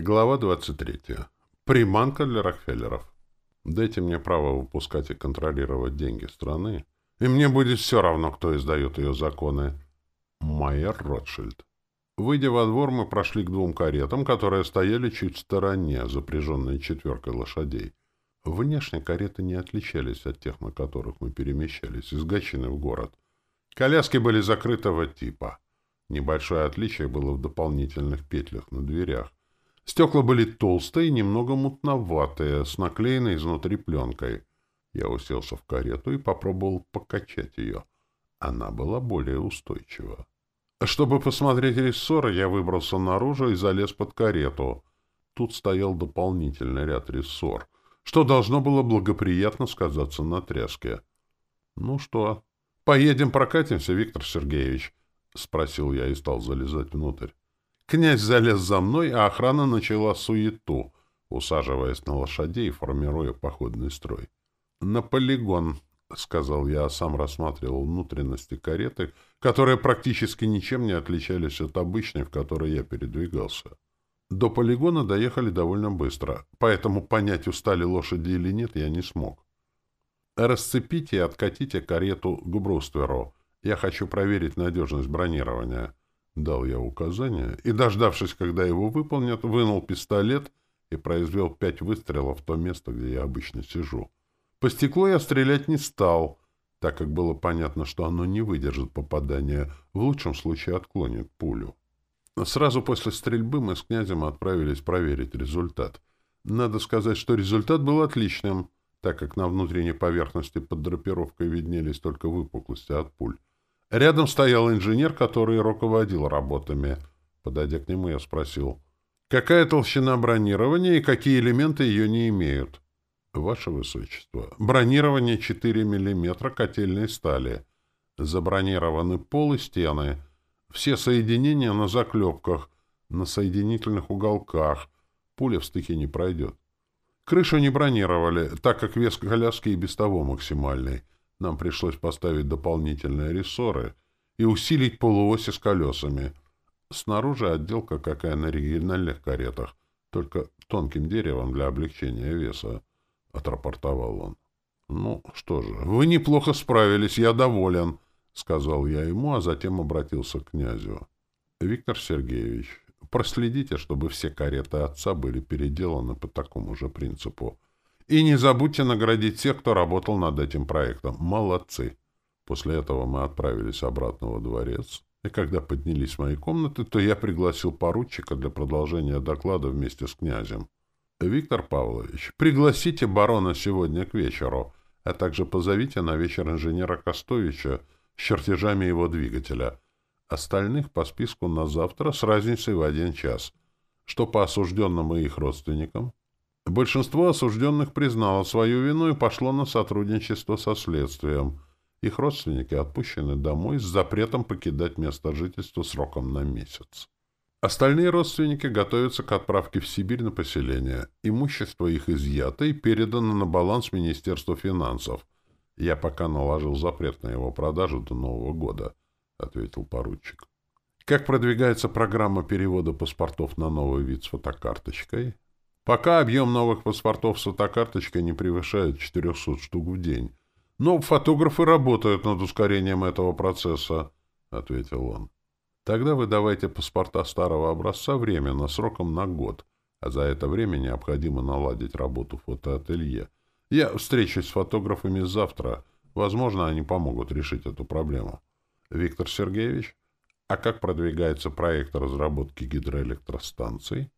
Глава 23. Приманка для Рокфеллеров. Дайте мне право выпускать и контролировать деньги страны, и мне будет все равно, кто издает ее законы. Майер Ротшильд. Выйдя во двор, мы прошли к двум каретам, которые стояли чуть в стороне, запряженные четверкой лошадей. Внешне кареты не отличались от тех, на которых мы перемещались из гачины в город. Коляски были закрытого типа. Небольшое отличие было в дополнительных петлях на дверях. Стекла были толстые, немного мутноватые, с наклеенной изнутри пленкой. Я уселся в карету и попробовал покачать ее. Она была более устойчива. Чтобы посмотреть рессоры, я выбрался наружу и залез под карету. Тут стоял дополнительный ряд рессор, что должно было благоприятно сказаться на тряске. — Ну что, поедем прокатимся, Виктор Сергеевич? — спросил я и стал залезать внутрь. Князь залез за мной, а охрана начала суету, усаживаясь на лошадей, и формируя походный строй. «На полигон», — сказал я, а сам рассматривал внутренности кареты, которые практически ничем не отличались от обычной, в которой я передвигался. До полигона доехали довольно быстро, поэтому понять, устали лошади или нет, я не смог. «Расцепите и откатите карету к брустверу. Я хочу проверить надежность бронирования». Дал я указание, и, дождавшись, когда его выполнят, вынул пистолет и произвел пять выстрелов в то место, где я обычно сижу. По стеклу я стрелять не стал, так как было понятно, что оно не выдержит попадания, в лучшем случае отклонит пулю. Сразу после стрельбы мы с князем отправились проверить результат. Надо сказать, что результат был отличным, так как на внутренней поверхности под драпировкой виднелись только выпуклости от пуль. Рядом стоял инженер, который руководил работами. Подойдя к нему, я спросил, какая толщина бронирования и какие элементы ее не имеют? Ваше Высочество, бронирование 4 мм котельной стали. Забронированы пол и стены. Все соединения на заклепках, на соединительных уголках. Пуля в стыке не пройдет. Крышу не бронировали, так как вес коляски и без того максимальный. Нам пришлось поставить дополнительные рессоры и усилить полуоси с колесами. Снаружи отделка, какая на региональных каретах, только тонким деревом для облегчения веса, — отрапортовал он. — Ну, что же, вы неплохо справились, я доволен, — сказал я ему, а затем обратился к князю. — Виктор Сергеевич, проследите, чтобы все кареты отца были переделаны по такому же принципу. И не забудьте наградить тех, кто работал над этим проектом. Молодцы. После этого мы отправились обратно во дворец, и когда поднялись в мои комнаты, то я пригласил поручика для продолжения доклада вместе с князем. Виктор Павлович, пригласите барона сегодня к вечеру, а также позовите на вечер инженера Костовича с чертежами его двигателя. Остальных по списку на завтра с разницей в один час. Что по осужденным и их родственникам? Большинство осужденных признало свою вину и пошло на сотрудничество со следствием. Их родственники отпущены домой с запретом покидать место жительства сроком на месяц. Остальные родственники готовятся к отправке в Сибирь на поселение. Имущество их изъято и передано на баланс Министерства финансов. Я пока наложил запрет на его продажу до Нового года, — ответил поручик. Как продвигается программа перевода паспортов на новый вид с фотокарточкой? Пока объем новых паспортов с фотокарточкой не превышает 400 штук в день. Но фотографы работают над ускорением этого процесса, — ответил он. Тогда вы давайте паспорта старого образца временно, сроком на год, а за это время необходимо наладить работу фотоателье. Я встречусь с фотографами завтра. Возможно, они помогут решить эту проблему. Виктор Сергеевич, а как продвигается проект разработки гидроэлектростанций?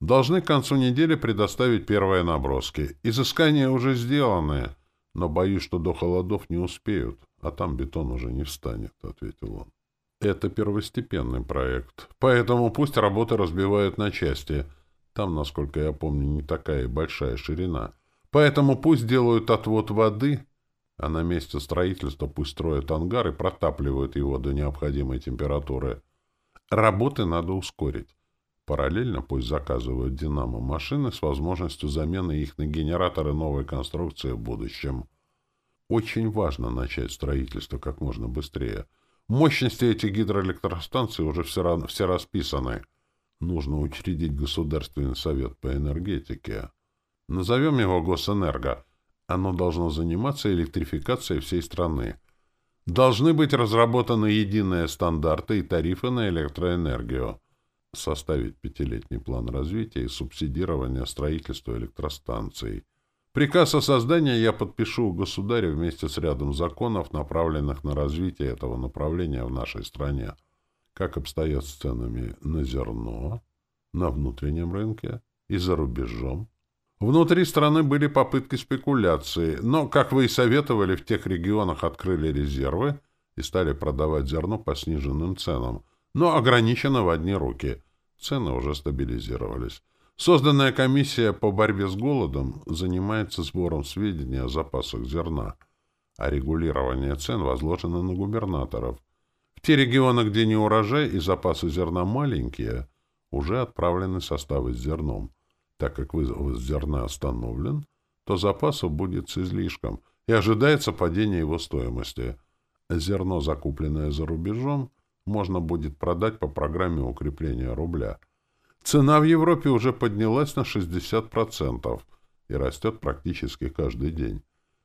должны к концу недели предоставить первые наброски. Изыскания уже сделаны, но боюсь, что до холодов не успеют, а там бетон уже не встанет», — ответил он. «Это первостепенный проект, поэтому пусть работы разбивают на части. Там, насколько я помню, не такая и большая ширина. Поэтому пусть делают отвод воды, а на месте строительства пусть строят ангар и протапливают его до необходимой температуры. Работы надо ускорить». Параллельно пусть заказывают «Динамо» машины с возможностью замены их на генераторы новой конструкции в будущем. Очень важно начать строительство как можно быстрее. Мощности этих гидроэлектростанций уже все, равно, все расписаны. Нужно учредить Государственный совет по энергетике. Назовем его Госэнерго. Оно должно заниматься электрификацией всей страны. Должны быть разработаны единые стандарты и тарифы на электроэнергию составить пятилетний план развития и субсидирования строительства электростанций. Приказ о создании я подпишу у государя вместе с рядом законов, направленных на развитие этого направления в нашей стране. Как обстоят с ценами на зерно, на внутреннем рынке и за рубежом. Внутри страны были попытки спекуляции, но, как вы и советовали, в тех регионах открыли резервы и стали продавать зерно по сниженным ценам – но ограничено в одни руки. Цены уже стабилизировались. Созданная комиссия по борьбе с голодом занимается сбором сведений о запасах зерна, а регулирование цен возложено на губернаторов. В те регионы, где не урожай и запасы зерна маленькие, уже отправлены составы с зерном. Так как вывоз зерна остановлен, то запасов будет с излишком, и ожидается падение его стоимости. Зерно, закупленное за рубежом, можно будет продать по программе укрепления рубля. Цена в Европе уже поднялась на 60% и растет практически каждый день.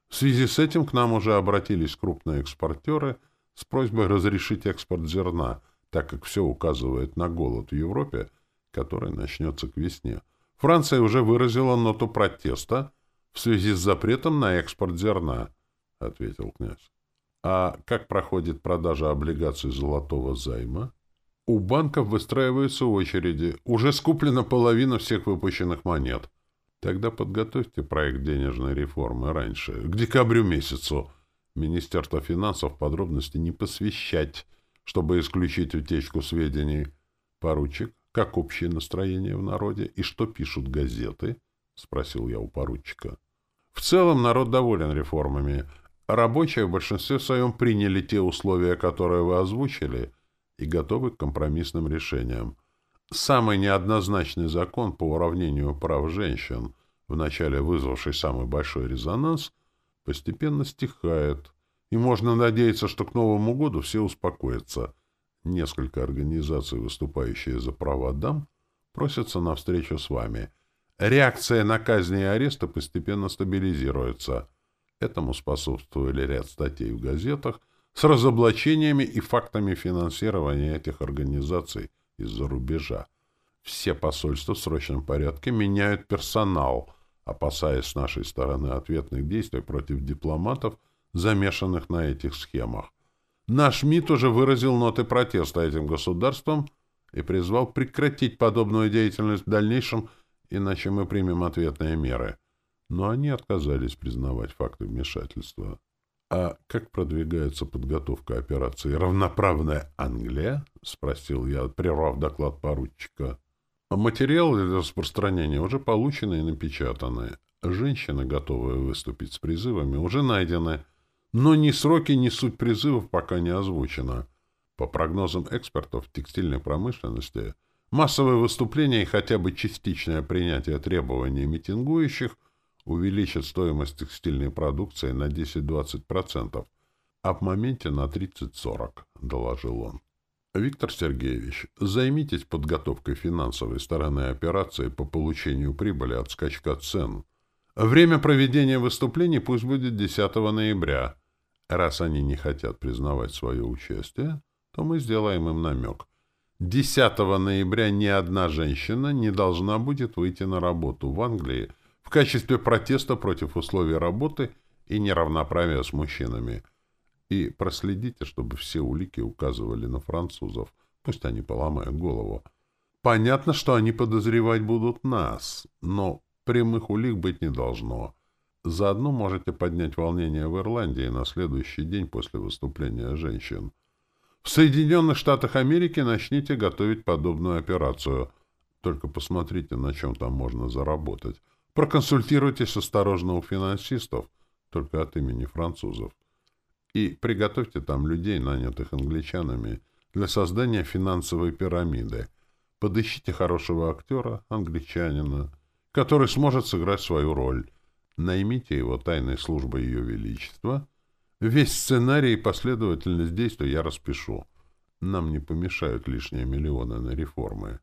В связи с этим к нам уже обратились крупные экспортеры с просьбой разрешить экспорт зерна, так как все указывает на голод в Европе, который начнется к весне. Франция уже выразила ноту протеста в связи с запретом на экспорт зерна, — ответил князь. А как проходит продажа облигаций золотого займа? У банков выстраиваются очереди. Уже скуплена половина всех выпущенных монет. Тогда подготовьте проект денежной реформы раньше, к декабрю месяцу. Министерство финансов подробности не посвящать, чтобы исключить утечку сведений. Поручик, как общее настроение в народе и что пишут газеты? — спросил я у поручика. В целом народ доволен реформами. Рабочие в большинстве своем приняли те условия, которые вы озвучили, и готовы к компромиссным решениям. Самый неоднозначный закон по уравнению прав женщин, вначале вызвавший самый большой резонанс, постепенно стихает, и можно надеяться, что к Новому году все успокоятся. Несколько организаций, выступающие за права дам, просятся на встречу с вами. Реакция на казни и аресты постепенно стабилизируется – Этому способствовали ряд статей в газетах с разоблачениями и фактами финансирования этих организаций из-за рубежа. Все посольства в срочном порядке меняют персонал, опасаясь с нашей стороны ответных действий против дипломатов, замешанных на этих схемах. Наш МИД уже выразил ноты протеста этим государствам и призвал прекратить подобную деятельность в дальнейшем, иначе мы примем ответные меры – но они отказались признавать факты вмешательства. «А как продвигается подготовка операции? Равноправная Англия?» — спросил я, прервав доклад поручика. А «Материалы для распространения уже получены и напечатаны. Женщины, готовые выступить с призывами, уже найдены. Но ни сроки, ни суть призывов пока не озвучено. По прогнозам экспертов в текстильной промышленности, массовые выступления и хотя бы частичное принятие требований митингующих — увеличит стоимость текстильной продукции на 10-20%, а в моменте на 30-40%, доложил он. Виктор Сергеевич, займитесь подготовкой финансовой стороны операции по получению прибыли от скачка цен. Время проведения выступлений пусть будет 10 ноября. Раз они не хотят признавать свое участие, то мы сделаем им намек. 10 ноября ни одна женщина не должна будет выйти на работу в Англии – качестве протеста против условий работы и неравноправия с мужчинами. И проследите, чтобы все улики указывали на французов, пусть они поломают голову. Понятно, что они подозревать будут нас, но прямых улик быть не должно. Заодно можете поднять волнение в Ирландии на следующий день после выступления женщин. В Соединенных Штатах Америки начните готовить подобную операцию. Только посмотрите, на чем там можно заработать. Проконсультируйтесь со осторожного финансистов, только от имени французов, и приготовьте там людей, нанятых англичанами, для создания финансовой пирамиды. Подыщите хорошего актера, англичанина, который сможет сыграть свою роль. Наймите его тайной службой Ее Величества. Весь сценарий и последовательность действий я распишу. Нам не помешают лишние миллионы на реформы.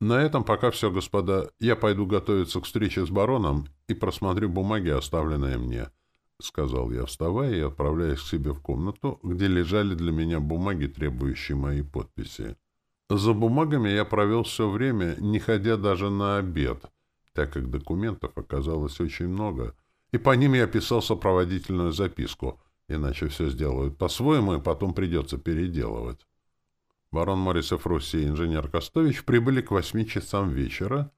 На этом пока все, господа. Я пойду готовиться к встрече с бароном и просмотрю бумаги, оставленные мне, — сказал я, вставая и отправляясь к себе в комнату, где лежали для меня бумаги, требующие моей подписи. За бумагами я провел все время, не ходя даже на обед, так как документов оказалось очень много, и по ним я писал сопроводительную записку, иначе все сделают по-своему, и потом придется переделывать. Барон Морисов Руси, инженер Костович, прибыли к восьми часам вечера,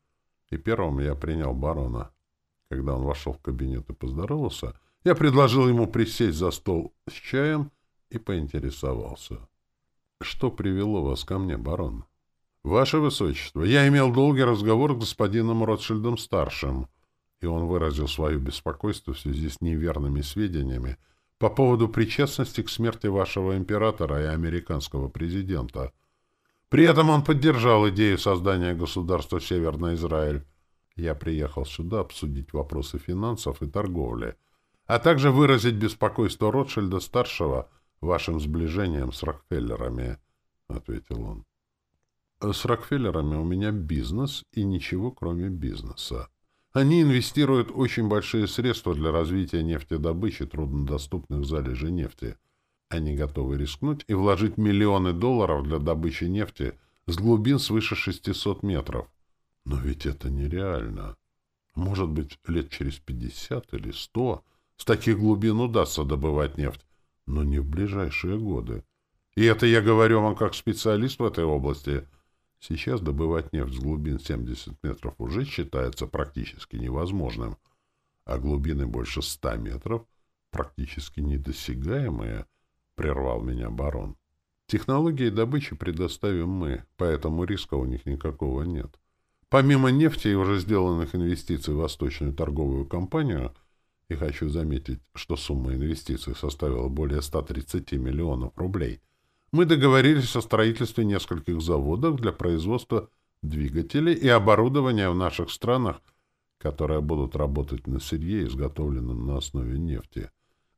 и первым я принял барона. Когда он вошел в кабинет и поздоровался, я предложил ему присесть за стол с чаем и поинтересовался. «Что привело вас ко мне, барон?» «Ваше Высочество, я имел долгий разговор с господином Ротшильдом-старшим, и он выразил свое беспокойство в связи с неверными сведениями, по поводу причастности к смерти вашего императора и американского президента. При этом он поддержал идею создания государства Северный Израиль. Я приехал сюда обсудить вопросы финансов и торговли, а также выразить беспокойство Ротшильда-старшего вашим сближением с Рокфеллерами, — ответил он. — С Рокфеллерами у меня бизнес и ничего, кроме бизнеса, они инвестируют очень большие средства для развития нефтедобычи труднодоступных залежей нефти. Они готовы рискнуть и вложить миллионы долларов для добычи нефти с глубин свыше 600 метров. Но ведь это нереально. Может быть, лет через 50 или 100 с таких глубин удастся добывать нефть, но не в ближайшие годы. И это я говорю вам как специалист в этой области – Сейчас добывать нефть с глубин 70 метров уже считается практически невозможным, а глубины больше 100 метров практически недосягаемые, прервал меня барон. Технологии добычи предоставим мы, поэтому риска у них никакого нет. Помимо нефти и уже сделанных инвестиций в Восточную торговую компанию, и хочу заметить, что сумма инвестиций составила более 130 миллионов рублей – мы договорились о строительстве нескольких заводов для производства двигателей и оборудования в наших странах, которые будут работать на сырье, изготовленном на основе нефти.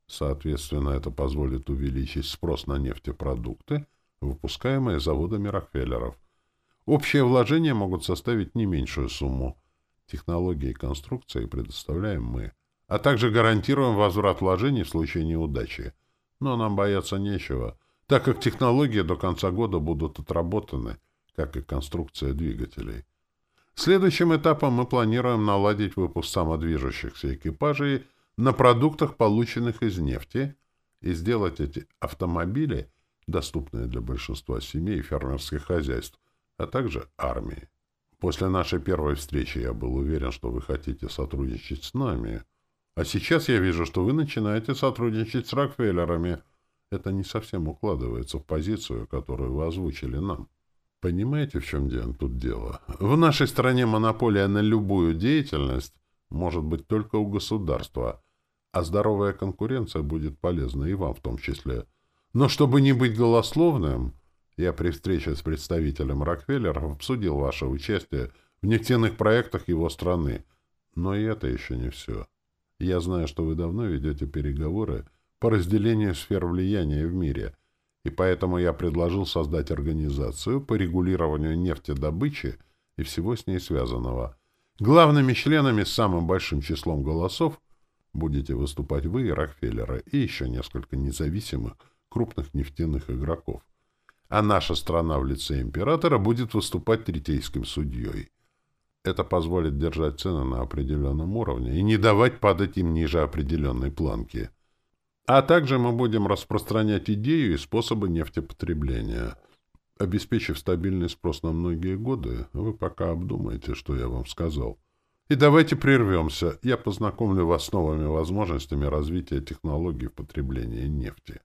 Соответственно, это позволит увеличить спрос на нефтепродукты, выпускаемые заводами Рокфеллеров. Общие вложения могут составить не меньшую сумму. Технологии и конструкции предоставляем мы, а также гарантируем возврат вложений в случае неудачи. Но нам бояться нечего — так как технологии до конца года будут отработаны, как и конструкция двигателей. Следующим этапом мы планируем наладить выпуск самодвижущихся экипажей на продуктах, полученных из нефти, и сделать эти автомобили, доступные для большинства семей и фермерских хозяйств, а также армии. После нашей первой встречи я был уверен, что вы хотите сотрудничать с нами, а сейчас я вижу, что вы начинаете сотрудничать с Рокфеллерами – это не совсем укладывается в позицию, которую вы озвучили нам. Понимаете, в чем дело тут дело? В нашей стране монополия на любую деятельность может быть только у государства, а здоровая конкуренция будет полезна и вам в том числе. Но чтобы не быть голословным, я при встрече с представителем Рокфеллера обсудил ваше участие в нефтяных проектах его страны. Но и это еще не все. Я знаю, что вы давно ведете переговоры по разделению сфер влияния в мире, и поэтому я предложил создать организацию по регулированию нефтедобычи и всего с ней связанного. Главными членами с самым большим числом голосов будете выступать вы и Рокфеллера, и еще несколько независимых крупных нефтяных игроков. А наша страна в лице императора будет выступать третейским судьей. Это позволит держать цены на определенном уровне и не давать падать им ниже определенной планки. А также мы будем распространять идею и способы нефтепотребления. Обеспечив стабильный спрос на многие годы, вы пока обдумаете, что я вам сказал. И давайте прервемся. Я познакомлю вас с новыми возможностями развития технологий потребления нефти.